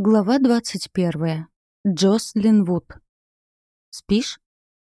Глава двадцать первая. Джослин Вуд. «Спишь?»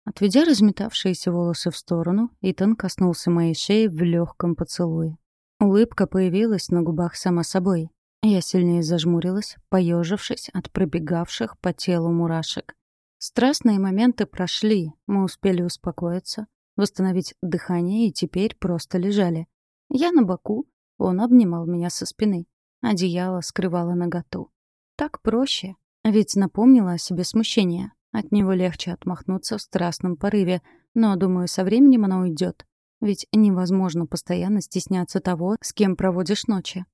Отведя разметавшиеся волосы в сторону, Итан коснулся моей шеи в легком поцелуе. Улыбка появилась на губах сама собой. Я сильнее зажмурилась, поежившись от пробегавших по телу мурашек. Страстные моменты прошли, мы успели успокоиться, восстановить дыхание и теперь просто лежали. Я на боку, он обнимал меня со спины. Одеяло скрывало наготу. Так проще. Ведь напомнила о себе смущение. От него легче отмахнуться в страстном порыве. Но, думаю, со временем она уйдет. Ведь невозможно постоянно стесняться того, с кем проводишь ночи.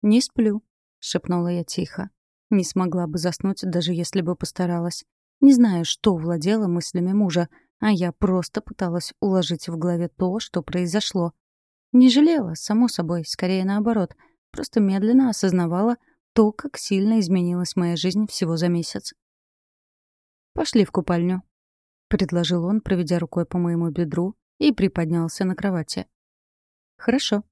«Не сплю», — шепнула я тихо. Не смогла бы заснуть, даже если бы постаралась. Не знаю, что владело мыслями мужа, а я просто пыталась уложить в голове то, что произошло. Не жалела, само собой, скорее наоборот. Просто медленно осознавала, то, как сильно изменилась моя жизнь всего за месяц. «Пошли в купальню», — предложил он, проведя рукой по моему бедру, и приподнялся на кровати. «Хорошо».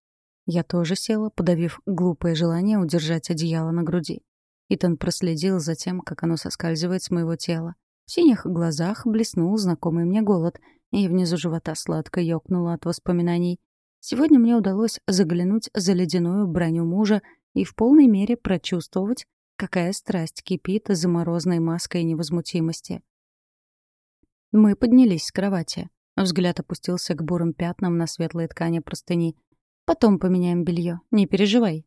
Я тоже села, подавив глупое желание удержать одеяло на груди. Итан проследил за тем, как оно соскальзывает с моего тела. В синих глазах блеснул знакомый мне голод, и внизу живота сладко ёкнуло от воспоминаний. Сегодня мне удалось заглянуть за ледяную броню мужа и в полной мере прочувствовать, какая страсть кипит за морозной маской невозмутимости. Мы поднялись с кровати. Взгляд опустился к бурым пятнам на светлой ткани простыни. «Потом поменяем белье, не переживай».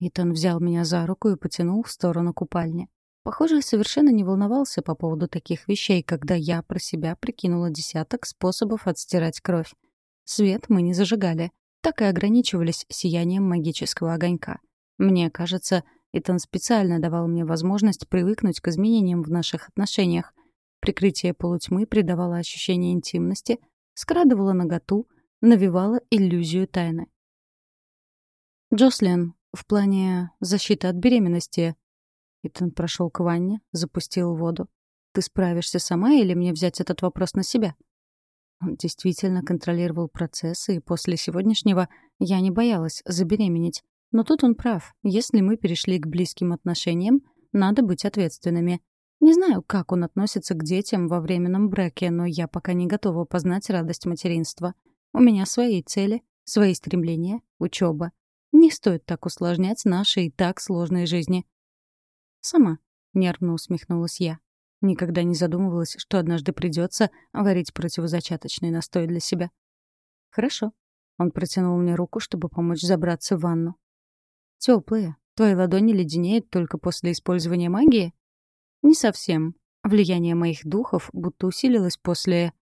Итан взял меня за руку и потянул в сторону купальни. Похоже, совершенно не волновался по поводу таких вещей, когда я про себя прикинула десяток способов отстирать кровь. Свет мы не зажигали, так и ограничивались сиянием магического огонька. Мне кажется, Итан специально давал мне возможность привыкнуть к изменениям в наших отношениях. Прикрытие полутьмы придавало ощущение интимности, скрадывало наготу, навевало иллюзию тайны. «Джослин, в плане защиты от беременности...» Итан прошел к ванне, запустил воду. «Ты справишься сама или мне взять этот вопрос на себя?» Он действительно контролировал процессы, и после сегодняшнего я не боялась забеременеть. Но тут он прав. Если мы перешли к близким отношениям, надо быть ответственными. Не знаю, как он относится к детям во временном браке, но я пока не готова познать радость материнства. У меня свои цели, свои стремления, учеба. Не стоит так усложнять наши и так сложные жизни. Сама, нервно усмехнулась я. Никогда не задумывалась, что однажды придется варить противозачаточный настой для себя. Хорошо. Он протянул мне руку, чтобы помочь забраться в ванну. Теплые. Твои ладони леденеют только после использования магии? Не совсем. Влияние моих духов будто усилилось после...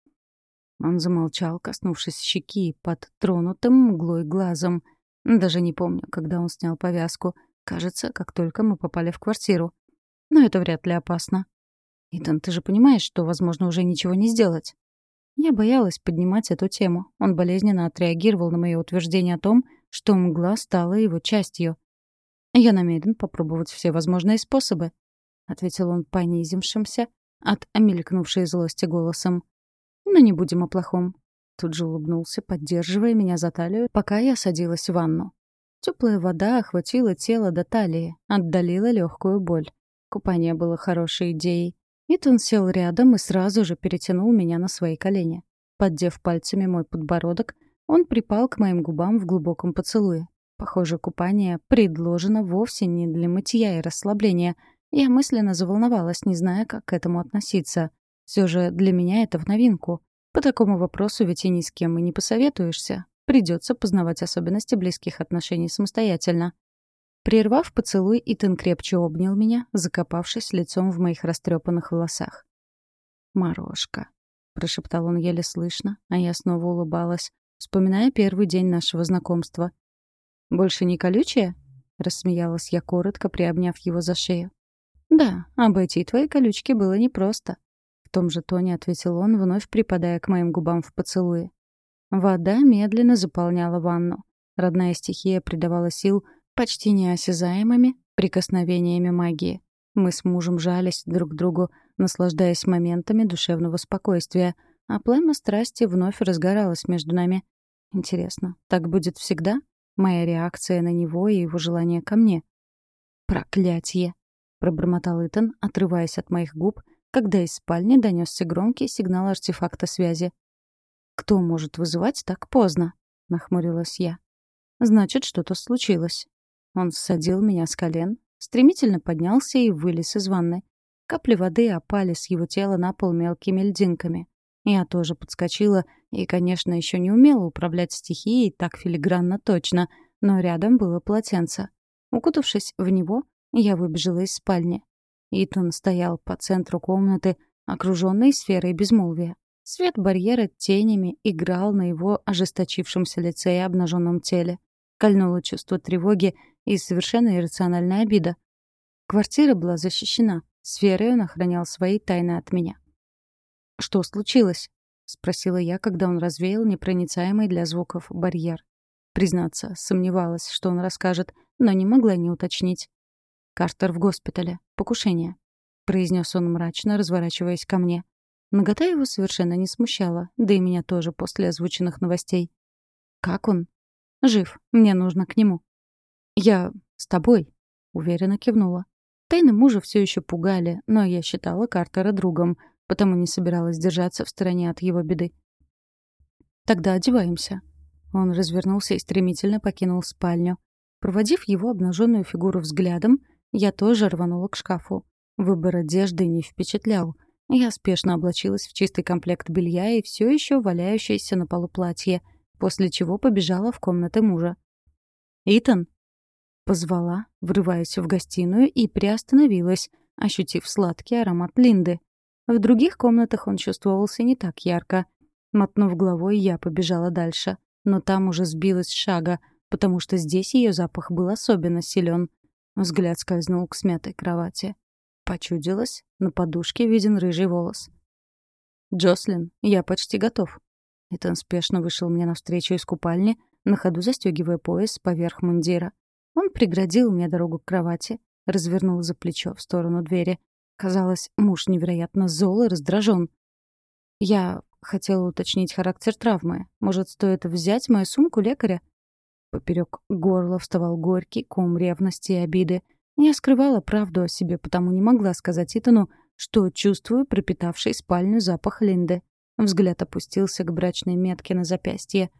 Он замолчал, коснувшись щеки под тронутым мглой глазом. Даже не помню, когда он снял повязку. Кажется, как только мы попали в квартиру. Но это вряд ли опасно. Итан, ты же понимаешь, что, возможно, уже ничего не сделать. Я боялась поднимать эту тему. Он болезненно отреагировал на мое утверждение о том, что мгла стала его частью. «Я намерен попробовать все возможные способы», — ответил он понизившимся от омелькнувшей злости голосом. «Но не будем о плохом». Тут же улыбнулся, поддерживая меня за талию, пока я садилась в ванну. Теплая вода охватила тело до талии, отдалила легкую боль. Купание было хорошей идеей. Итан сел рядом и сразу же перетянул меня на свои колени. Поддев пальцами мой подбородок, он припал к моим губам в глубоком поцелуе. Похоже, купание предложено вовсе не для мытья и расслабления. Я мысленно заволновалась, не зная, как к этому относиться. Все же для меня это в новинку. По такому вопросу ведь и ни с кем и не посоветуешься. Придется познавать особенности близких отношений самостоятельно. Прервав поцелуй, Итан крепче обнял меня, закопавшись лицом в моих растрепанных волосах. «Морошка», — прошептал он еле слышно, а я снова улыбалась, вспоминая первый день нашего знакомства — «Больше не колючая?» — рассмеялась я коротко, приобняв его за шею. «Да, обойти твои колючки было непросто», — в том же тоне ответил он, вновь припадая к моим губам в поцелуе. Вода медленно заполняла ванну. Родная стихия придавала сил почти неосязаемыми прикосновениями магии. Мы с мужем жались друг к другу, наслаждаясь моментами душевного спокойствия, а пламя страсти вновь разгоралось между нами. Интересно, так будет всегда? Моя реакция на него и его желание ко мне. «Проклятье!» — пробормотал Итан, отрываясь от моих губ, когда из спальни донесся громкий сигнал артефакта связи. «Кто может вызывать так поздно?» — нахмурилась я. «Значит, что-то случилось». Он ссадил меня с колен, стремительно поднялся и вылез из ванны. Капли воды опали с его тела на пол мелкими льдинками. Я тоже подскочила и, конечно, еще не умела управлять стихией так филигранно точно, но рядом было полотенце. Укутавшись в него, я выбежала из спальни. Итан стоял по центру комнаты, окруженной сферой безмолвия. Свет барьера тенями играл на его ожесточившемся лице и обнаженном теле. Кольнуло чувство тревоги и совершенно иррациональная обида. Квартира была защищена. Сферой он охранял свои тайны от меня. «Что случилось?» — спросила я, когда он развеял непроницаемый для звуков барьер. Признаться, сомневалась, что он расскажет, но не могла не уточнить. «Картер в госпитале. Покушение», — произнес он мрачно, разворачиваясь ко мне. Нагота его совершенно не смущала, да и меня тоже после озвученных новостей. «Как он?» «Жив. Мне нужно к нему». «Я с тобой», — уверенно кивнула. Тайны мужа все еще пугали, но я считала Картера другом — потому не собиралась держаться в стороне от его беды. «Тогда одеваемся». Он развернулся и стремительно покинул спальню. Проводив его обнаженную фигуру взглядом, я тоже рванула к шкафу. Выбор одежды не впечатлял. Я спешно облачилась в чистый комплект белья и все еще валяющееся на полу платье, после чего побежала в комнаты мужа. «Итан!» Позвала, врываясь в гостиную и приостановилась, ощутив сладкий аромат Линды. В других комнатах он чувствовался не так ярко. Мотнув головой, я побежала дальше. Но там уже сбилась шага, потому что здесь ее запах был особенно силен. Взгляд скользнул к смятой кровати. Почудилась, на подушке виден рыжий волос. «Джослин, я почти готов». Итан спешно вышел мне навстречу из купальни, на ходу застегивая пояс поверх мундира. Он преградил мне дорогу к кровати, развернул за плечо в сторону двери. Казалось, муж невероятно зол и раздражен. Я хотела уточнить характер травмы. Может, стоит взять мою сумку лекаря? Поперек горла вставал горький ком ревности и обиды. Я скрывала правду о себе, потому не могла сказать Итану, что чувствую пропитавший спальню запах Линды. Взгляд опустился к брачной метке на запястье.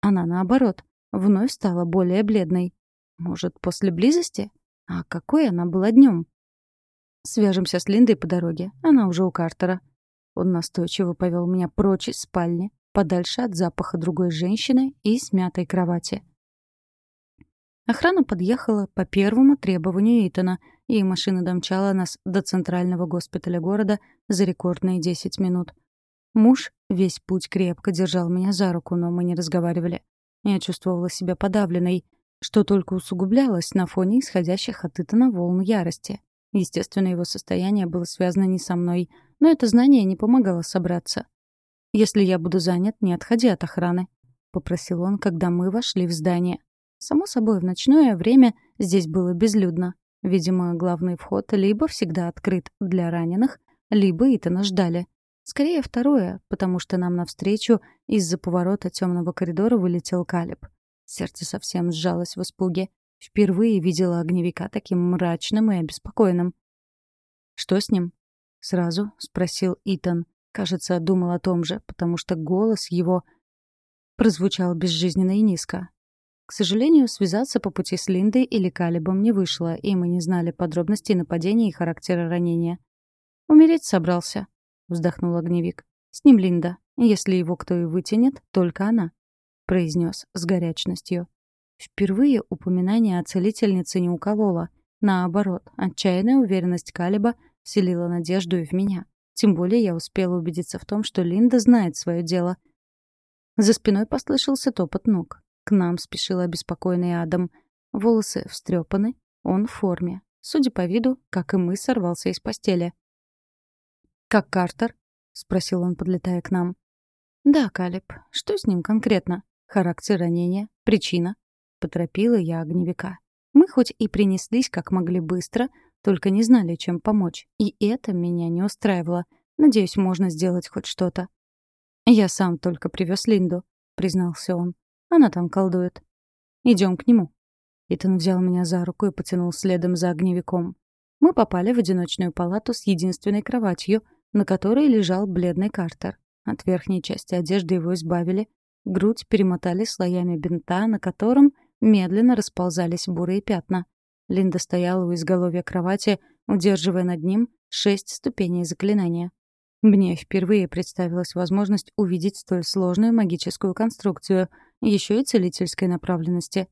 Она, наоборот, вновь стала более бледной. Может, после близости? А какой она была днем? Свяжемся с Линдой по дороге. Она уже у Картера. Он настойчиво повел меня прочь из спальни, подальше от запаха другой женщины и смятой кровати. Охрана подъехала по первому требованию Итана, и машина домчала нас до центрального госпиталя города за рекордные 10 минут. Муж весь путь крепко держал меня за руку, но мы не разговаривали. Я чувствовала себя подавленной, что только усугублялось на фоне исходящих от Итана волн ярости. Естественно, его состояние было связано не со мной, но это знание не помогало собраться. «Если я буду занят, не отходи от охраны», — попросил он, когда мы вошли в здание. Само собой, в ночное время здесь было безлюдно. Видимо, главный вход либо всегда открыт для раненых, либо Итана ждали. Скорее второе, потому что нам навстречу из-за поворота темного коридора вылетел Калиб. Сердце совсем сжалось в испуге. Впервые видела огневика таким мрачным и обеспокоенным. «Что с ним?» — сразу спросил Итан. Кажется, думал о том же, потому что голос его прозвучал безжизненно и низко. К сожалению, связаться по пути с Линдой или Калибом не вышло, и мы не знали подробностей нападения и характера ранения. «Умереть собрался», — вздохнул огневик. «С ним Линда. Если его кто и вытянет, только она», — произнес с горячностью. Впервые упоминание о целительнице не укололо. Наоборот, отчаянная уверенность Калиба вселила надежду и в меня. Тем более я успела убедиться в том, что Линда знает свое дело. За спиной послышался топот ног. К нам спешил обеспокоенный Адам. Волосы встрепаны, он в форме. Судя по виду, как и мы, сорвался из постели. «Как Картер?» — спросил он, подлетая к нам. «Да, Калиб. Что с ним конкретно? Характер ранения? Причина?» — поторопила я огневика. Мы хоть и принеслись как могли быстро, только не знали, чем помочь. И это меня не устраивало. Надеюсь, можно сделать хоть что-то. «Я сам только привез Линду», — признался он. «Она там колдует. Идем к нему». Итан взял меня за руку и потянул следом за огневиком. Мы попали в одиночную палату с единственной кроватью, на которой лежал бледный Картер. От верхней части одежды его избавили, грудь перемотали слоями бинта, на котором медленно расползались бурые пятна. Линда стояла у изголовья кровати, удерживая над ним шесть ступеней заклинания. Мне впервые представилась возможность увидеть столь сложную магическую конструкцию, еще и целительской направленности.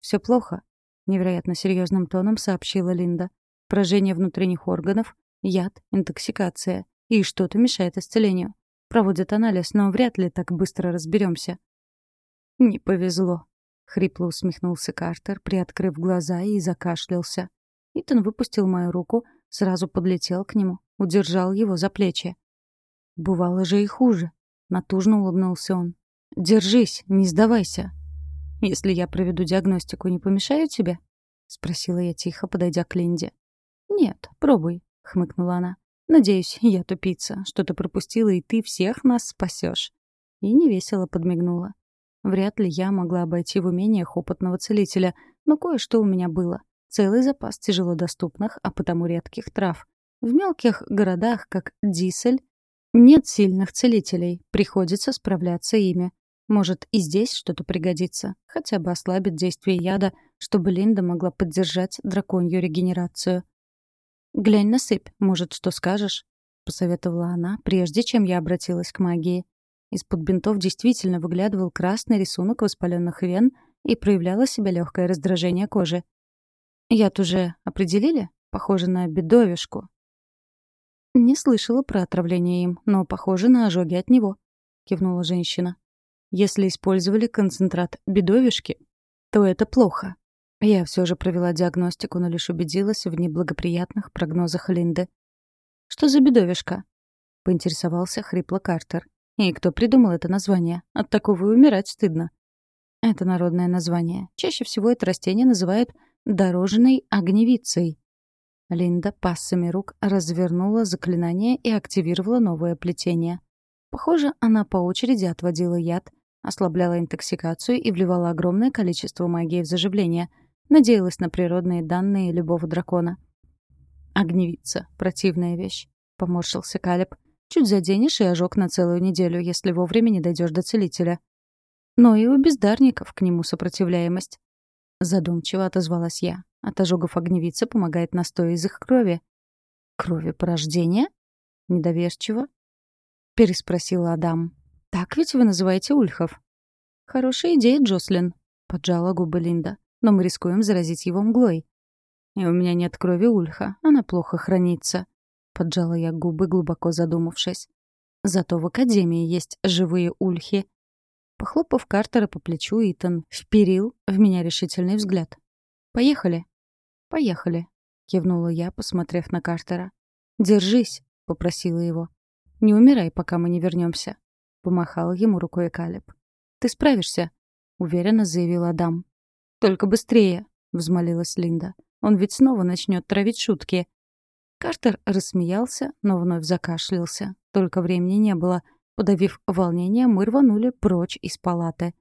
Все плохо», — невероятно серьезным тоном сообщила Линда. «Поражение внутренних органов, яд, интоксикация. И что-то мешает исцелению. Проводят анализ, но вряд ли так быстро разберемся. «Не повезло», — хрипло усмехнулся Картер, приоткрыв глаза и закашлялся. Итан выпустил мою руку, сразу подлетел к нему, удержал его за плечи. «Бывало же и хуже», — натужно улыбнулся он. «Держись, не сдавайся». «Если я проведу диагностику, не помешаю тебе?» — спросила я тихо, подойдя к Линде. «Нет, пробуй», — хмыкнула она. «Надеюсь, я тупица, что ты пропустила, и ты всех нас спасешь. И невесело подмигнула. Вряд ли я могла обойти в умениях опытного целителя, но кое-что у меня было. Целый запас тяжело доступных, а потому редких трав. В мелких городах, как Дисель, нет сильных целителей, приходится справляться ими. Может, и здесь что-то пригодится, хотя бы ослабит действие яда, чтобы Линда могла поддержать драконью регенерацию. «Глянь на сыпь, может, что скажешь?» — посоветовала она, прежде чем я обратилась к магии. Из-под бинтов действительно выглядывал красный рисунок воспаленных вен и проявляло себя легкое раздражение кожи. «Яд уже определили? Похоже на бедовишку». «Не слышала про отравление им, но похоже на ожоги от него», — кивнула женщина. Если использовали концентрат бедовишки, то это плохо. Я все же провела диагностику, но лишь убедилась в неблагоприятных прогнозах Линды. «Что за бедовишка?» — поинтересовался хрипло Картер. «И кто придумал это название? От такого и умирать стыдно». Это народное название. Чаще всего это растение называют дорожной огневицей. Линда пассами рук развернула заклинание и активировала новое плетение. Похоже, она по очереди отводила яд, ослабляла интоксикацию и вливала огромное количество магии в заживление. Надеялась на природные данные любого дракона. «Огневица. Противная вещь», — поморщился Калеб. «Чуть заденешь и ожог на целую неделю, если вовремя не дойдешь до целителя». Но и у бездарников к нему сопротивляемость. Задумчиво отозвалась я. От ожогов огневицы помогает настой из их крови. «Крови порождения?» Недоверчиво. Переспросила Адам. «Так ведь вы называете ульхов?» «Хорошая идея, Джослин», — поджала губы Линда. «Но мы рискуем заразить его мглой». «И у меня нет крови ульха, она плохо хранится», — поджала я губы, глубоко задумавшись. «Зато в Академии есть живые ульхи». Похлопав Картера по плечу, Итан вперил в меня решительный взгляд. «Поехали». «Поехали», — кивнула я, посмотрев на Картера. «Держись», — попросила его. «Не умирай, пока мы не вернемся. — помахал ему рукой Калеб. «Ты справишься», — уверенно заявил Адам. «Только быстрее», — взмолилась Линда. «Он ведь снова начнет травить шутки». Картер рассмеялся, но вновь закашлялся. Только времени не было. Подавив волнение, мы рванули прочь из палаты.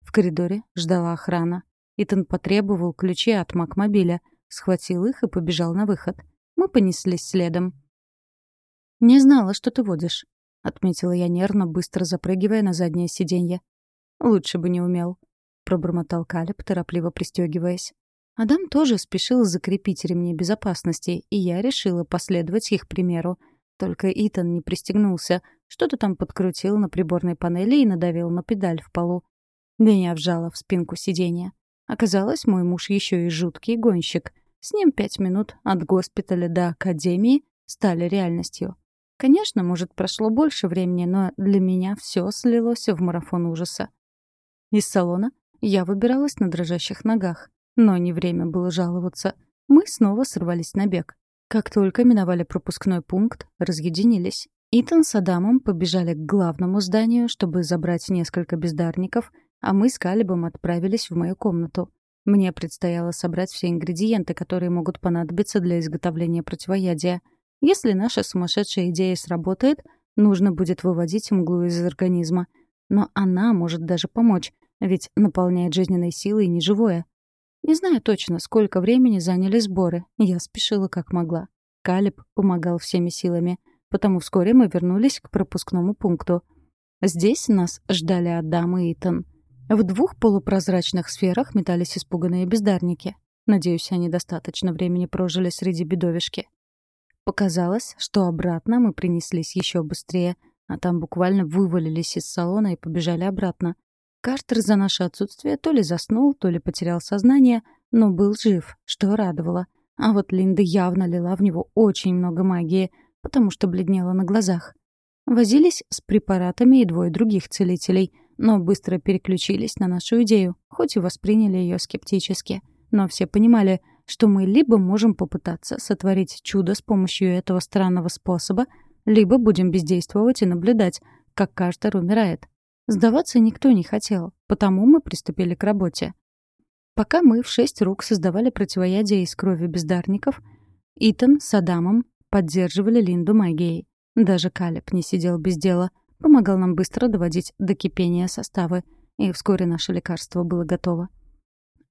В коридоре ждала охрана. Итан потребовал ключи от Макмобиля, схватил их и побежал на выход. Мы понеслись следом. «Не знала, что ты водишь», отметила я нервно, быстро запрыгивая на заднее сиденье. «Лучше бы не умел», — пробормотал Калеб, торопливо пристегиваясь. Адам тоже спешил закрепить ремни безопасности, и я решила последовать их примеру. Только Итан не пристегнулся, что-то там подкрутил на приборной панели и надавил на педаль в полу. Меня вжало в спинку сиденья. Оказалось, мой муж еще и жуткий гонщик. С ним пять минут от госпиталя до академии стали реальностью. Конечно, может, прошло больше времени, но для меня все слилось в марафон ужаса. Из салона я выбиралась на дрожащих ногах. Но не время было жаловаться. Мы снова сорвались на бег. Как только миновали пропускной пункт, разъединились. Итан с Адамом побежали к главному зданию, чтобы забрать несколько бездарников, а мы с Калибом отправились в мою комнату. Мне предстояло собрать все ингредиенты, которые могут понадобиться для изготовления противоядия — если наша сумасшедшая идея сработает, нужно будет выводить мглу из организма. Но она может даже помочь, ведь наполняет жизненной силой неживое. Не знаю точно, сколько времени заняли сборы. Я спешила как могла. Калиб помогал всеми силами. Потому вскоре мы вернулись к пропускному пункту. Здесь нас ждали Адам и Итан. В двух полупрозрачных сферах метались испуганные бездарники. Надеюсь, они достаточно времени прожили среди бедовишки. Показалось, что обратно мы принеслись еще быстрее, а там буквально вывалились из салона и побежали обратно. Картер за наше отсутствие то ли заснул, то ли потерял сознание, но был жив, что радовало. А вот Линда явно лила в него очень много магии, потому что бледнела на глазах. Возились с препаратами и двое других целителей, но быстро переключились на нашу идею, хоть и восприняли ее скептически. Но все понимали, что мы либо можем попытаться сотворить чудо с помощью этого странного способа, либо будем бездействовать и наблюдать, как Картер умирает. Сдаваться никто не хотел, потому мы приступили к работе. Пока мы в шесть рук создавали противоядие из крови бездарников, Итан с Адамом поддерживали Линду магией. Даже Калеб не сидел без дела, помогал нам быстро доводить до кипения составы, и вскоре наше лекарство было готово.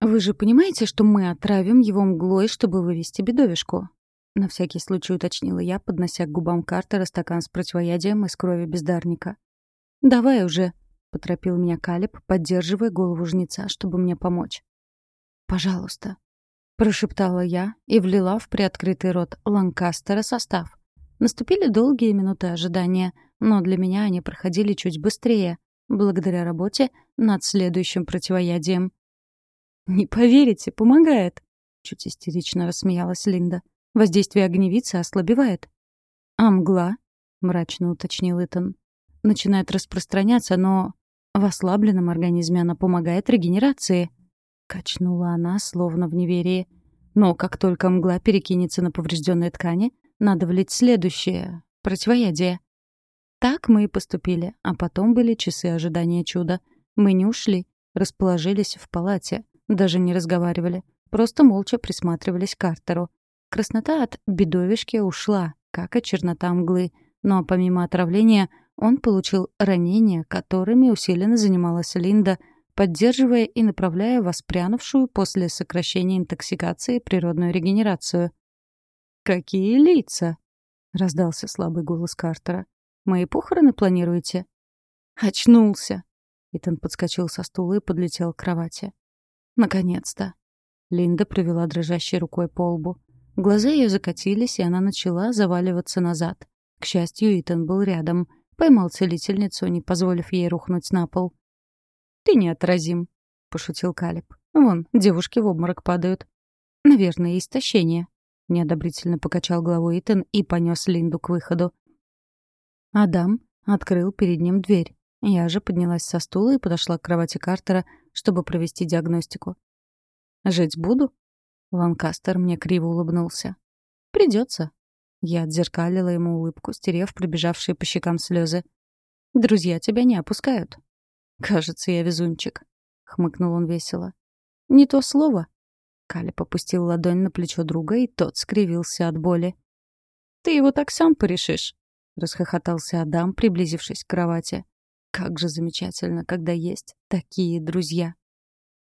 «Вы же понимаете, что мы отравим его мглой, чтобы вывести бедовишку?» На всякий случай уточнила я, поднося к губам Картера стакан с противоядием из крови бездарника. «Давай уже», поторопил меня Калиб, поддерживая голову жнеца, чтобы мне помочь. «Пожалуйста», — прошептала я и влила в приоткрытый рот Ланкастера состав. Наступили долгие минуты ожидания, но для меня они проходили чуть быстрее, благодаря работе над следующим противоядием. «Не поверите, помогает!» — чуть истерично рассмеялась Линда. «Воздействие огневицы ослабевает». «А мгла?» — мрачно уточнил Итан. «Начинает распространяться, но в ослабленном организме она помогает регенерации. Качнула она, словно в неверии. Но как только мгла перекинется на поврежденные ткани, надо влить следующее — противоядие. Так мы и поступили, а потом были часы ожидания чуда. Мы не ушли, расположились в палате, даже не разговаривали, просто молча присматривались к Картеру. Краснота от бедовишки ушла, как и чернота мглы, но помимо отравления — он получил ранения, которыми усиленно занималась Линда, поддерживая и направляя воспрянувшую после сокращения интоксикации природную регенерацию. «Какие лица?» — раздался слабый голос Картера. «Мои похороны планируете?» «Очнулся!» Итан подскочил со стула и подлетел к кровати. «Наконец-то!» Линда провела дрожащей рукой по лбу. Глаза ее закатились, и она начала заваливаться назад. К счастью, Итан был рядом — Поймал целительницу, не позволив ей рухнуть на пол. «Ты неотразим», — пошутил Калиб. «Вон, девушки в обморок падают». «Наверное, истощение», — неодобрительно покачал головой Итан и понес Линду к выходу. Адам открыл перед ним дверь. Я же поднялась со стула и подошла к кровати Картера, чтобы провести диагностику. «Жить буду?» Ланкастер мне криво улыбнулся. «Придется», я отзеркалила ему улыбку, стерев пробежавшие по щекам слезы. «Друзья тебя не опускают». «Кажется, я везунчик», — хмыкнул он весело. «Не то слово». Каля попустил ладонь на плечо друга, и тот скривился от боли. «Ты его так сам порешишь», — расхохотался Адам, приблизившись к кровати. «Как же замечательно, когда есть такие друзья».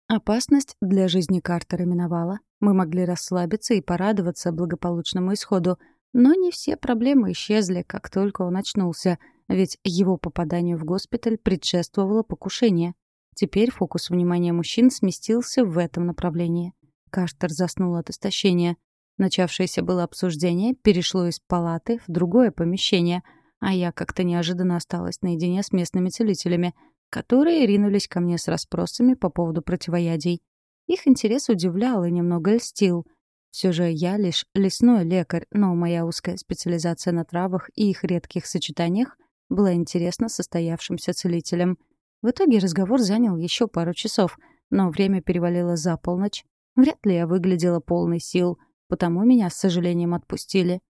Опасность для жизни Картера миновала. Мы могли расслабиться и порадоваться благополучному исходу — но не все проблемы исчезли, как только он очнулся, ведь его попаданию в госпиталь предшествовало покушение. Теперь фокус внимания мужчин сместился в этом направлении. Каштер заснул от истощения. Начавшееся было обсуждение перешло из палаты в другое помещение, а я как-то неожиданно осталась наедине с местными целителями, которые ринулись ко мне с расспросами по поводу противоядий. Их интерес удивлял и немного льстил — все же я лишь лесной лекарь, но моя узкая специализация на травах и их редких сочетаниях была интересна состоявшимся целителям. В итоге разговор занял еще пару часов, но время перевалило за полночь. Вряд ли я выглядела полной сил, потому меня с сожалением отпустили.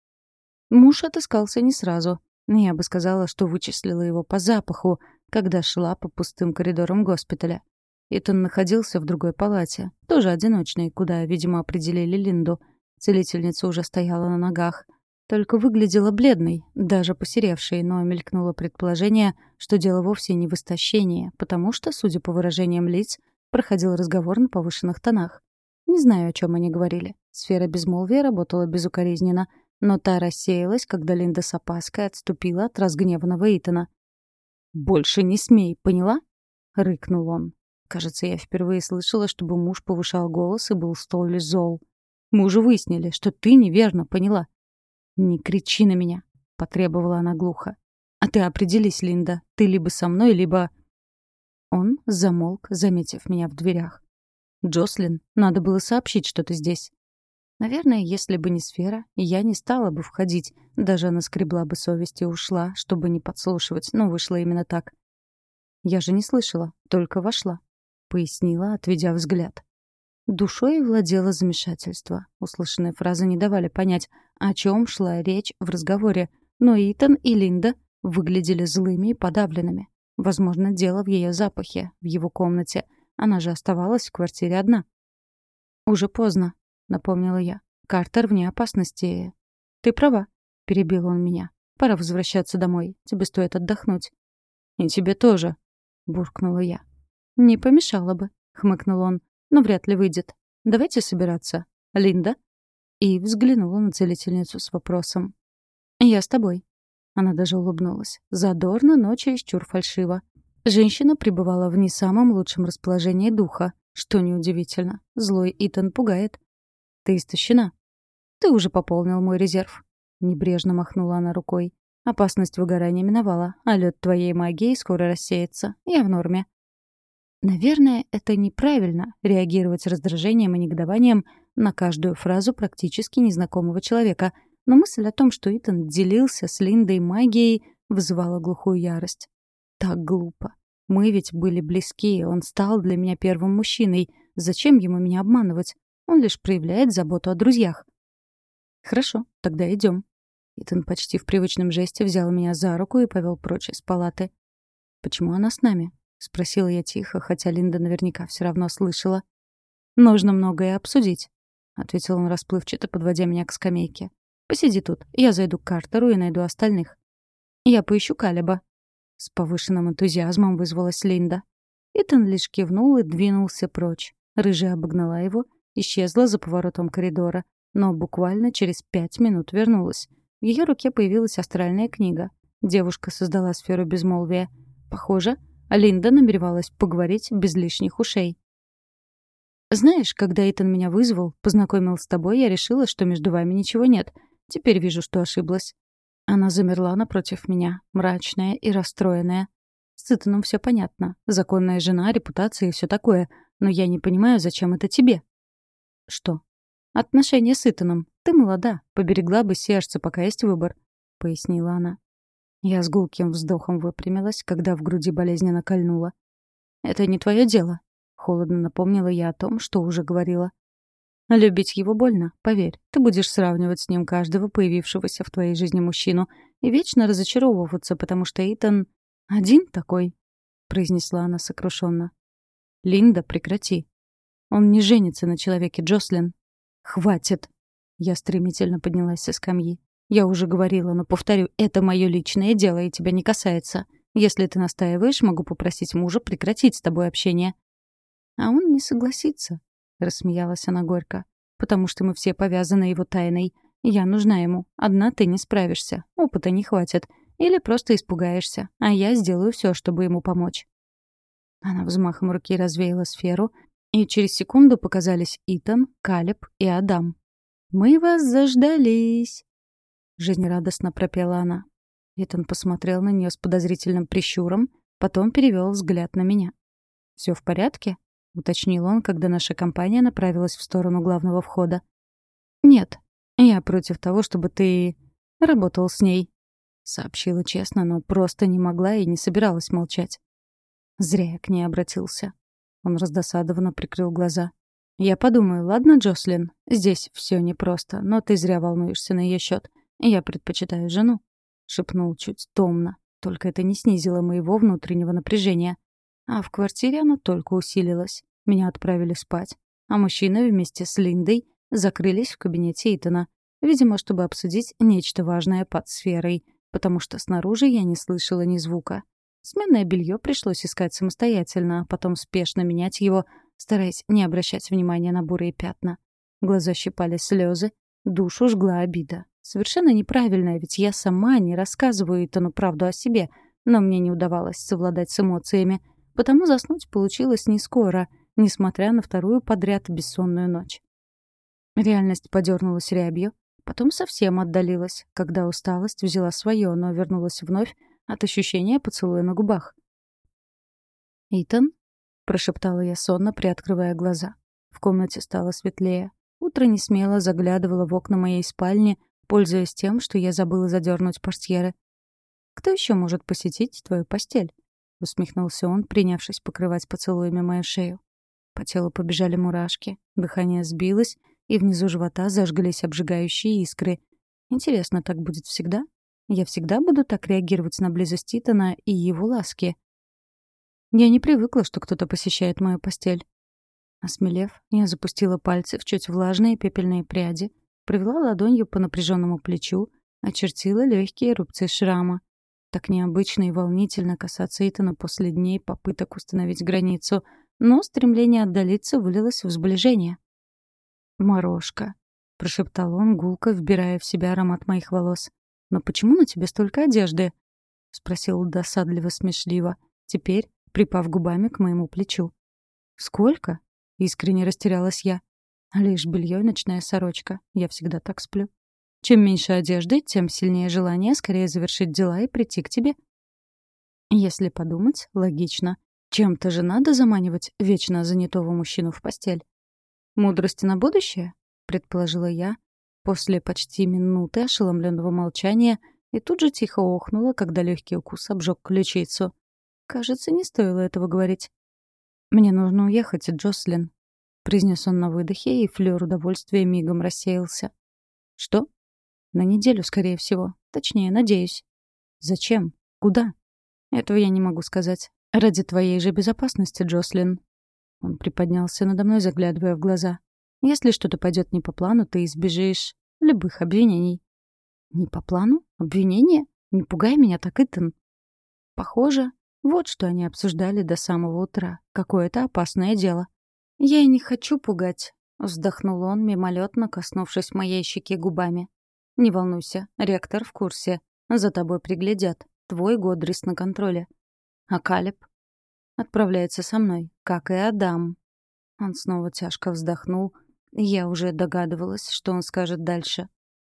Муж отыскался не сразу. Я бы сказала, что вычислила его по запаху, когда шла по пустым коридорам госпиталя. Итан находился в другой палате, тоже одиночной, куда, видимо, определили Линду. Целительница уже стояла на ногах. Только выглядела бледной, даже посеревшей, но мелькнуло предположение, что дело вовсе не в истощении, потому что, судя по выражениям лиц, проходил разговор на повышенных тонах. Не знаю, о чем они говорили. Сфера безмолвия работала безукоризненно, но та рассеялась, когда Линда с опаской отступила от разгневанного Итана. «Больше не смей, поняла?» — рыкнул он. Кажется, я впервые слышала, чтобы муж повышал голос и был столь зол. Мы уже выяснили, что ты неверно поняла. «Не кричи на меня», — потребовала она глухо. «А ты определись, Линда. Ты либо со мной, либо...» Он замолк, заметив меня в дверях. «Джослин, надо было сообщить, что ты здесь». Наверное, если бы не сфера, я не стала бы входить. Даже она скребла бы совесть и ушла, чтобы не подслушивать, но вышло именно так. Я же не слышала, только вошла. — пояснила, отведя взгляд. Душой владело замешательство. Услышанные фразы не давали понять, о чем шла речь в разговоре, но Итан и Линда выглядели злыми и подавленными. Возможно, дело в ее запахе, в его комнате. Она же оставалась в квартире одна. «Уже поздно», — напомнила я. «Картер вне опасности». «Ты права», — перебил он меня. «Пора возвращаться домой. Тебе стоит отдохнуть». «И тебе тоже», — буркнула я. «Не помешало бы», — хмыкнул он. «Но вряд ли выйдет. Давайте собираться. Линда?» И взглянула на целительницу с вопросом. «Я с тобой». Она даже улыбнулась. Задорно, но чересчур фальшиво. Женщина пребывала в не самом лучшем расположении духа, что неудивительно. Злой Итан пугает. «Ты истощена?» «Ты уже пополнил мой резерв». Небрежно махнула она рукой. «Опасность выгорания миновала, а лед твоей магии скоро рассеется. Я в норме. Наверное, это неправильно — реагировать раздражением и негодованием на каждую фразу практически незнакомого человека, но мысль о том, что Итан делился с Линдой магией, вызывала глухую ярость. Так глупо. Мы ведь были близки, он стал для меня первым мужчиной. Зачем ему меня обманывать? Он лишь проявляет заботу о друзьях. Хорошо, тогда идем. Итан почти в привычном жесте взял меня за руку и повел прочь из палаты. Почему она с нами? — спросила я тихо, хотя Линда наверняка все равно слышала. «Нужно многое обсудить», — ответил он расплывчато, подводя меня к скамейке. «Посиди тут, я зайду к Картеру и найду остальных». «Я поищу Калиба». С повышенным энтузиазмом вызвалась Линда. Итан лишь кивнул и двинулся прочь. Рыжая обогнала его, исчезла за поворотом коридора, но буквально через пять минут вернулась. В ее руке появилась астральная книга. Девушка создала сферу безмолвия. Похоже, Линда намеревалась поговорить без лишних ушей. «Знаешь, когда Итан меня вызвал, познакомил с тобой, я решила, что между вами ничего нет. Теперь вижу, что ошиблась». Она замерла напротив меня, мрачная и расстроенная. С Итаном все понятно. Законная жена, репутация и все такое. Но я не понимаю, зачем это тебе. Что? Отношения с Итаном. Ты молода, поберегла бы сердце, пока есть выбор, — пояснила она. Я с гулким вздохом выпрямилась, когда в груди болезненно кольнуло. «Это не твое дело», — холодно напомнила я о том, что уже говорила. «Любить его больно, поверь. Ты будешь сравнивать с ним каждого появившегося в твоей жизни мужчину и вечно разочаровываться, потому что Итан один такой», — произнесла она сокрушенно. «Линда, прекрати. Он не женится на человеке Джослин». «Хватит!» Я стремительно поднялась со скамьи. Я уже говорила, но повторю, это мое личное дело и тебя не касается. Если ты настаиваешь, могу попросить мужа прекратить с тобой общение». «А он не согласится», — рассмеялась она горько. «Потому что мы все повязаны его тайной. Я нужна ему. Одна ты не справишься. Опыта не хватит. Или просто испугаешься. А я сделаю все, чтобы ему помочь». Она взмахом руки развеяла сферу, и через секунду показались Итан, Калеб и Адам. «Мы вас заждались!» — жизнерадостно пропела она. Итан посмотрел на нее с подозрительным прищуром, потом перевел взгляд на меня. Все в порядке?» — уточнил он, когда наша компания направилась в сторону главного входа. «Нет, я против того, чтобы ты работал с ней», — сообщила честно, но просто не могла и не собиралась молчать. Зря я к ней обратился. Он раздосадованно прикрыл глаза. «Я подумаю, ладно, Джослин? Здесь все непросто, но ты зря волнуешься на ее счет. «Я предпочитаю жену», — шепнул чуть томно. Только это не снизило моего внутреннего напряжения. А в квартире оно только усилилось. Меня отправили спать. А мужчины вместе с Линдой закрылись в кабинете Итана. Видимо, чтобы обсудить нечто важное под сферой, потому что снаружи я не слышала ни звука. Сменное белье пришлось искать самостоятельно, а потом спешно менять его стараясь не обращать внимания на бурые пятна. Глаза щипали слезы, душу жгла обида. Совершенно неправильная, ведь я сама не рассказываю Итану правду о себе, но мне не удавалось совладать с эмоциями, потому заснуть получилось не скоро, несмотря на вторую подряд бессонную ночь. Реальность подернулась рябью, потом совсем отдалилась, когда усталость взяла свое, но вернулась вновь от ощущения поцелуя на губах. «Итан?» — прошептала я сонно, приоткрывая глаза. В комнате стало светлее. Утро не смело заглядывало в окна моей спальни, пользуясь тем, что я забыла задернуть портьеры. «Кто еще может посетить твою постель?» — усмехнулся он, принявшись покрывать поцелуями мою шею. По телу побежали мурашки, дыхание сбилось, и внизу живота зажглись обжигающие искры. Интересно, так будет всегда? Я всегда буду так реагировать на близость Итана и его ласки? Я не привыкла, что кто-то посещает мою постель. Осмелев, я запустила пальцы в чуть влажные пепельные пряди, провела ладонью по напряженному плечу, очертила легкие рубцы шрама. Так необычно и волнительно касаться Итана после дней попыток установить границу, но стремление отдалиться вылилось в сближение. «Морошка», — прошептал он, гулко вбирая в себя аромат моих волос. «Но почему на тебе столько одежды?» — спросил досадливо-смешливо, теперь припав губами к моему плечу. «Сколько?» — искренне растерялась я. Лишь белье и ночная сорочка. Я всегда так сплю. Чем меньше одежды, тем сильнее желание скорее завершить дела и прийти к тебе. Если подумать, логично. Чем-то же надо заманивать вечно занятого мужчину в постель. «Мудрости на будущее?» — предположила я, после почти минуты ошеломленного молчания, и тут же тихо охнула, когда легкий укус обжег ключицу. Кажется, не стоило этого говорить. «Мне нужно уехать, Джослин», произнес он на выдохе, и флёр удовольствия мигом рассеялся. «Что?» «На неделю, скорее всего. Точнее, надеюсь». «Зачем? Куда?» «Этого я не могу сказать. Ради твоей же безопасности, Джослин». Он приподнялся надо мной, заглядывая в глаза. «Если что-то пойдет не по плану, ты избежишь любых обвинений». «Не по плану? Обвинения? Не пугай меня так, Итан». Похоже, вот что они обсуждали до самого утра. Какое-то опасное дело. «Я и не хочу пугать», — вздохнул он, мимолетно коснувшись моей щеки губами. «Не волнуйся, ректор в курсе. За тобой приглядят. Твой Годрис на контроле. А Калеб?» «Отправляется со мной, как и Адам». Он снова тяжко вздохнул. Я уже догадывалась, что он скажет дальше.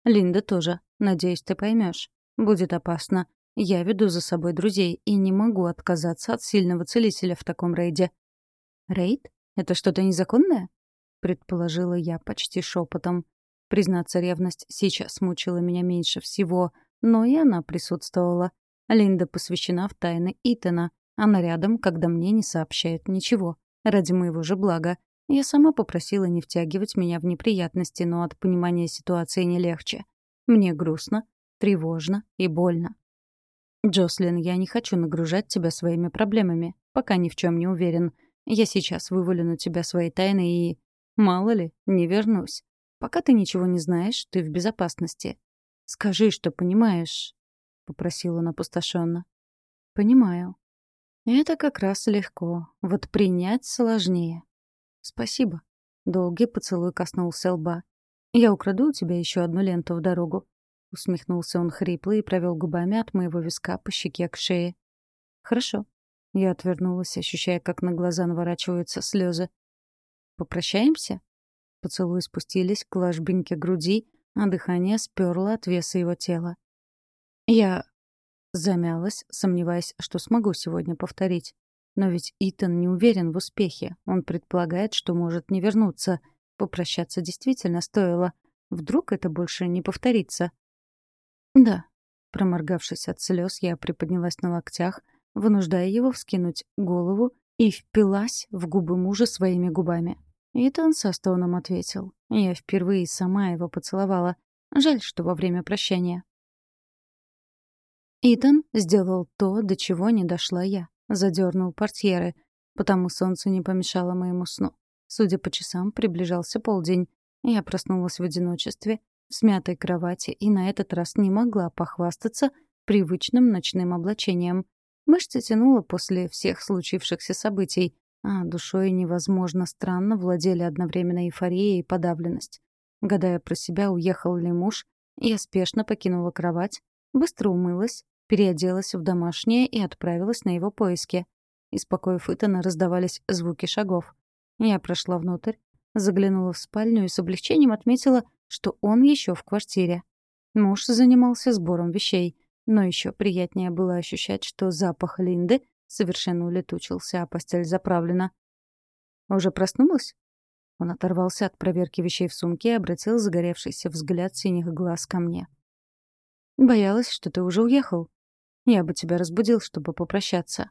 «Линда тоже. Надеюсь, ты поймешь. Будет опасно. Я веду за собой друзей и не могу отказаться от сильного целителя в таком рейде». «Рейд?» «Это что-то незаконное?» — предположила я почти шепотом. Признаться, ревность сейчас мучила меня меньше всего, но и она присутствовала. Линда посвящена в тайны Итана. Она рядом, когда мне не сообщают ничего. Ради моего же блага. Я сама попросила не втягивать меня в неприятности, но от понимания ситуации не легче. Мне грустно, тревожно и больно. «Джослин, я не хочу нагружать тебя своими проблемами, пока ни в чем не уверен. Я сейчас вывалю на тебя свои тайны и... Мало ли, не вернусь. Пока ты ничего не знаешь, ты в безопасности. Скажи, что понимаешь, — попросила он опустошенно. Понимаю. Это как раз легко. Вот принять сложнее. Спасибо. Долгий поцелуй коснулся лба. Я украду у тебя еще одну ленту в дорогу. Усмехнулся он хрипло и провел губами от моего виска по щеке к шее. Хорошо. Я отвернулась, ощущая, как на глаза наворачиваются слезы. «Попрощаемся?» Поцелуи спустились к ложбинке груди, а дыхание сперло от веса его тела. Я замялась, сомневаясь, что смогу сегодня повторить. Но ведь Итан не уверен в успехе. Он предполагает, что может не вернуться. Попрощаться действительно стоило. Вдруг это больше не повторится? «Да». Проморгавшись от слез, я приподнялась на локтях — вынуждая его вскинуть голову и впилась в губы мужа своими губами. Итан со стоном ответил. Я впервые сама его поцеловала. Жаль, что во время прощания. Итан сделал то, до чего не дошла я. Задернул портьеры, потому солнце не помешало моему сну. Судя по часам, приближался полдень. Я проснулась в одиночестве, в смятой кровати, и на этот раз не могла похвастаться привычным ночным облачением. Мышцы тянуло после всех случившихся событий, а душой невозможно странно владели одновременно эйфория и подавленность. Гадая про себя, уехал ли муж, я спешно покинула кровать, быстро умылась, переоделась в домашнее и отправилась на его поиски. Из покоев Итана раздавались звуки шагов. Я прошла внутрь, заглянула в спальню и с облегчением отметила, что он еще в квартире. Муж занимался сбором вещей, но еще приятнее было ощущать, что запах Линды совершенно улетучился, а постель заправлена. «Уже проснулась?» Он оторвался от проверки вещей в сумке и обратил загоревшийся взгляд синих глаз ко мне. «Боялась, что ты уже уехал. Я бы тебя разбудил, чтобы попрощаться».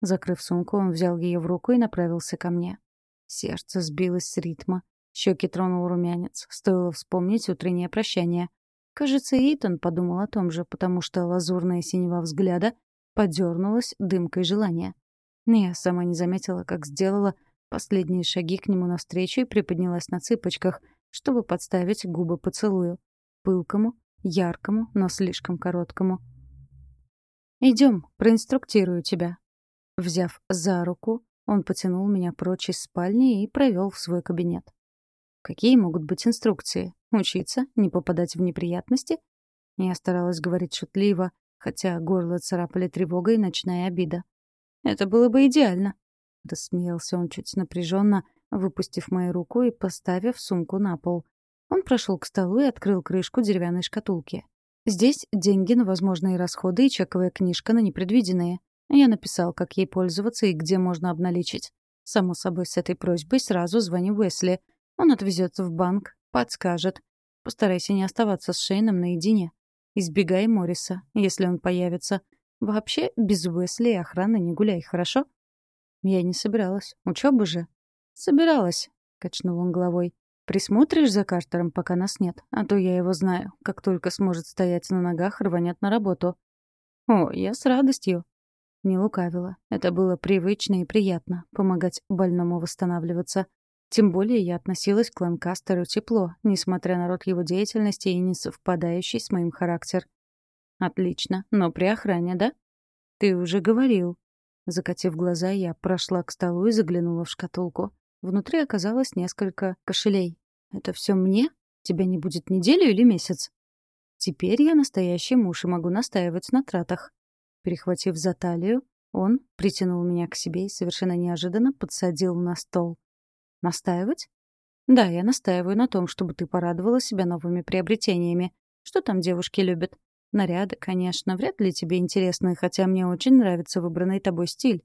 Закрыв сумку, он взял ее в руку и направился ко мне. Сердце сбилось с ритма. Щеки тронул румянец. Стоило вспомнить утреннее прощание. Кажется, Итан подумал о том же, потому что лазурная синева взгляда подернулась дымкой желания. Я сама не заметила, как сделала последние шаги к нему навстречу и приподнялась на цыпочках, чтобы подставить губы поцелую. Пылкому, яркому, но слишком короткому. «Идем, проинструктирую тебя». Взяв за руку, он потянул меня прочь из спальни и провел в свой кабинет. Какие могут быть инструкции? Учиться, не попадать в неприятности? Я старалась говорить шутливо, хотя горло царапали тревога и ночная обида. «Это было бы идеально», — рассмеялся он чуть напряженно, выпустив мою руку и поставив сумку на пол. Он прошел к столу и открыл крышку деревянной шкатулки. Здесь деньги на возможные расходы и чековая книжка на непредвиденные. Я написал, как ей пользоваться и где можно обналичить. Само собой, с этой просьбой сразу звоню Уэсли. Он отвезет в банк, подскажет. Постарайся не оставаться с Шейном наедине. Избегай Морриса, если он появится. Вообще, без Уэсли и охраны не гуляй, хорошо? Я не собиралась. Учёба же. Собиралась, качнул он головой. Присмотришь за Картером, пока нас нет, а то я его знаю. Как только сможет стоять на ногах, рванет на работу. О, я с радостью. Не лукавила. Это было привычно и приятно — помогать больному восстанавливаться. Тем более я относилась к Ланкастеру тепло, несмотря на род его деятельности и не совпадающий с моим характер. «Отлично, но при охране, да?» «Ты уже говорил». Закатив глаза, я прошла к столу и заглянула в шкатулку. Внутри оказалось несколько кошелей. «Это все мне? Тебя не будет неделю или месяц?» Теперь я настоящий муж и могу настаивать на тратах. Перехватив за талию, он притянул меня к себе и совершенно неожиданно подсадил на стол. Настаивать? Да, я настаиваю на том, чтобы ты порадовала себя новыми приобретениями. Что там девушки любят? Наряды, конечно, вряд ли тебе интересны, хотя мне очень нравится выбранный тобой стиль.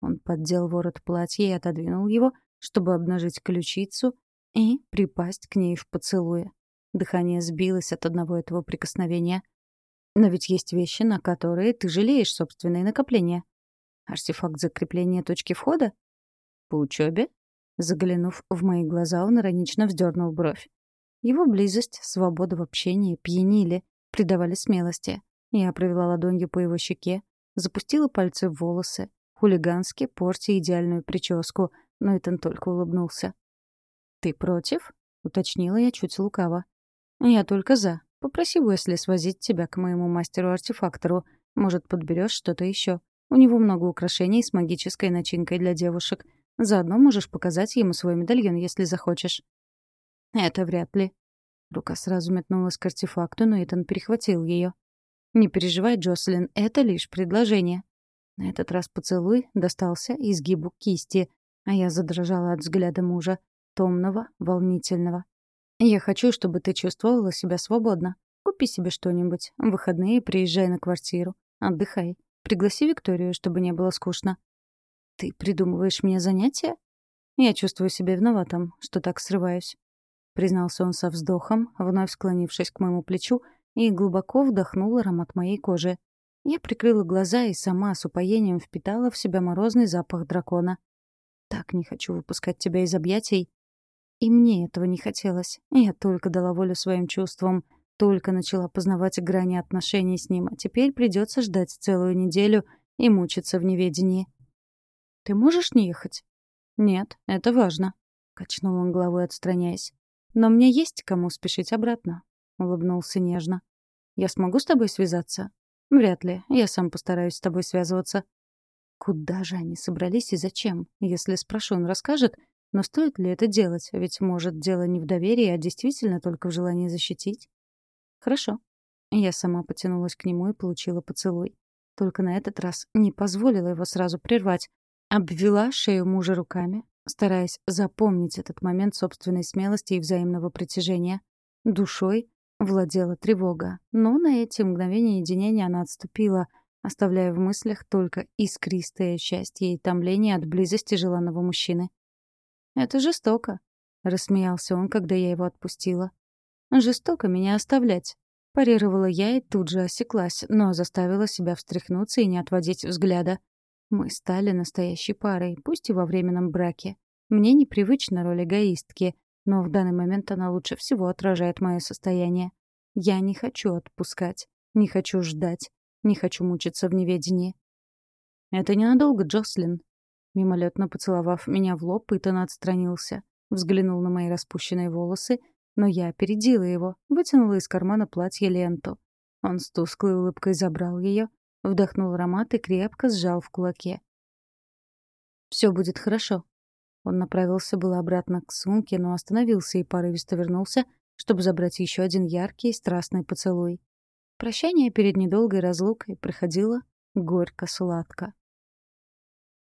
Он поддел ворот платья и отодвинул его, чтобы обнажить ключицу и припасть к ней в поцелуе. Дыхание сбилось от одного этого прикосновения. Но ведь есть вещи, на которые ты жалеешь собственные накопления. Артефакт закрепления точки входа? По учебе? Заглянув в мои глаза, он иронично вздернул бровь. Его близость, свобода в общении пьянили, придавали смелости. Я провела ладонью по его щеке, запустила пальцы в волосы, хулигански портя идеальную прическу, но Итан только улыбнулся. «Ты против?» — уточнила я чуть лукаво. «Я только за. Попроси Уэсли свозить тебя к моему мастеру-артефактору. Может, подберешь что-то еще. У него много украшений с магической начинкой для девушек. Заодно можешь показать ему свой медальон, если захочешь». «Это вряд ли». Рука сразу метнулась к артефакту, но Итан перехватил ее. «Не переживай, Джослин, это лишь предложение». На этот раз поцелуй достался изгибу кисти, а я задрожала от взгляда мужа, томного, волнительного. «Я хочу, чтобы ты чувствовала себя свободно. Купи себе что-нибудь. В выходные приезжай на квартиру. Отдыхай. Пригласи Викторию, чтобы не было скучно. «Ты придумываешь мне занятия?» «Я чувствую себя виноватым, что так срываюсь», — признался он со вздохом, вновь склонившись к моему плечу, и глубоко вдохнул аромат моей кожи. Я прикрыла глаза и сама с упоением впитала в себя морозный запах дракона. «Так не хочу выпускать тебя из объятий». И мне этого не хотелось. Я только дала волю своим чувствам, только начала познавать грани отношений с ним, а теперь придется ждать целую неделю и мучиться в неведении. Ты можешь не ехать?» «Нет, это важно», — качнул он головой, отстраняясь. «Но мне есть кому спешить обратно», — улыбнулся нежно. «Я смогу с тобой связаться?» «Вряд ли. Я сам постараюсь с тобой связываться». Куда же они собрались и зачем? Если спрошу, он расскажет, но стоит ли это делать? Ведь, может, дело не в доверии, а действительно только в желании защитить? Хорошо. Я сама потянулась к нему и получила поцелуй. Только на этот раз не позволила его сразу прервать. Обвела шею мужа руками, стараясь запомнить этот момент собственной смелости и взаимного притяжения. Душой владела тревога, но на эти мгновения единения она отступила, оставляя в мыслях только искристое счастье и томление от близости желанного мужчины. «Это жестоко», — рассмеялся он, когда я его отпустила. «Жестоко меня оставлять», — парировала я и тут же осеклась, но заставила себя встряхнуться и не отводить взгляда. Мы стали настоящей парой, пусть и во временном браке. Мне непривычна роль эгоистки, но в данный момент она лучше всего отражает мое состояние. Я не хочу отпускать, не хочу ждать, не хочу мучиться в неведении. «Это ненадолго, Джослин», Мимолетно поцеловав меня в лоб, Итан отстранился. Взглянул на мои распущенные волосы, но я опередила его, вытянула из кармана платья ленту. Он с тусклой улыбкой забрал ее, вдохнул аромат и крепко сжал в кулаке. «Все будет хорошо». Он направился было обратно к сумке, но остановился и порывисто вернулся, чтобы забрать еще один яркий и страстный поцелуй. Прощание перед недолгой разлукой проходило горько-сладко.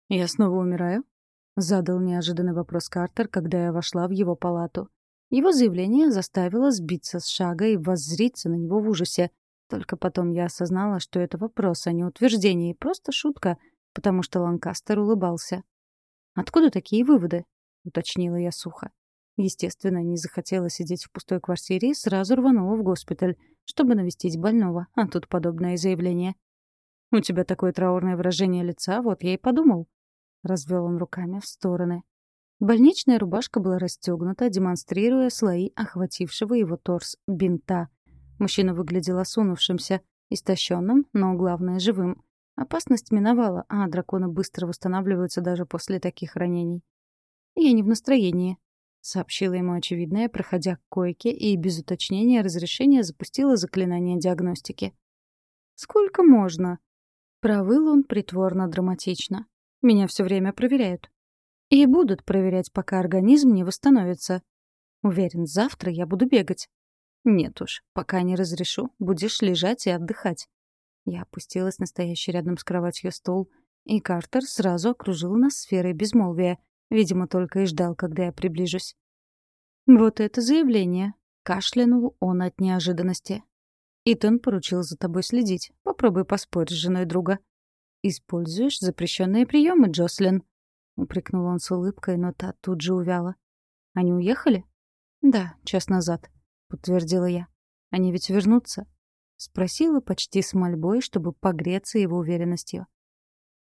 «Я снова умираю?» — задал неожиданный вопрос Картер, когда я вошла в его палату. Его заявление заставило сбиться с шага и воззриться на него в ужасе. Только потом я осознала, что это вопрос, а не утверждение, и просто шутка, потому что Ланкастер улыбался. «Откуда такие выводы?» — уточнила я сухо. Естественно, не захотела сидеть в пустой квартире и сразу рванула в госпиталь, чтобы навестить больного, а тут подобное заявление. «У тебя такое траурное выражение лица, вот я и подумал», — развел он руками в стороны. Больничная рубашка была расстегнута, демонстрируя слои охватившего его торс бинта. Мужчина выглядел осунувшимся, истощенным, но, главное, живым. Опасность миновала, а драконы быстро восстанавливаются даже после таких ранений. «Я не в настроении», — сообщила ему очевидное, проходя к койке и без уточнения разрешения запустила заклинание диагностики. «Сколько можно?» Провыл он притворно-драматично. Меня все время проверяют. И будут проверять, пока организм не восстановится. Уверен, завтра я буду бегать. Нет уж, пока не разрешу, будешь лежать и отдыхать. Я опустилась на стоящий рядом с кроватью стол, и Картер сразу окружил нас сферой безмолвия, видимо, только и ждал, когда я приближусь. «Вот это заявление!» — кашлянул он от неожиданности. «Итан поручил за тобой следить. Попробуй поспорь с женой друга». «Используешь запрещенные приемы, Джослин», — упрекнул он с улыбкой, но та тут же увяла. «Они уехали?» «Да, час назад», — подтвердила я. «Они ведь вернутся?» — спросила почти с мольбой, чтобы погреться его уверенностью.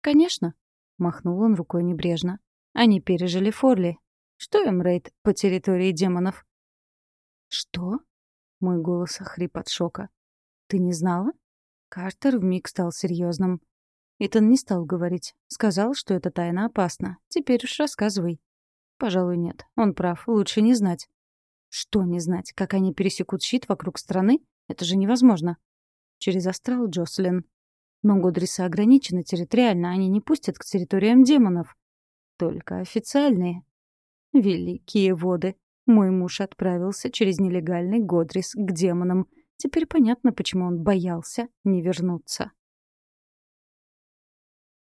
«Конечно», — махнул он рукой небрежно. «Они пережили Форли. Что им, Рейд, по территории демонов?» «Что?» — мой голос охрип от шока. «Ты не знала?» Картер вмиг стал серьезным. Итан не стал говорить. Сказал, что эта тайна опасна. Теперь уж рассказывай. Пожалуй, нет. Он прав. Лучше не знать. Что не знать? Как они пересекут щит вокруг страны? Это же невозможно. Через астрал Джослин. Но Годрисы ограничены территориально. Они не пустят к территориям демонов. Только официальные. Великие воды. Мой муж отправился через нелегальный Годрис к демонам. Теперь понятно, почему он боялся не вернуться.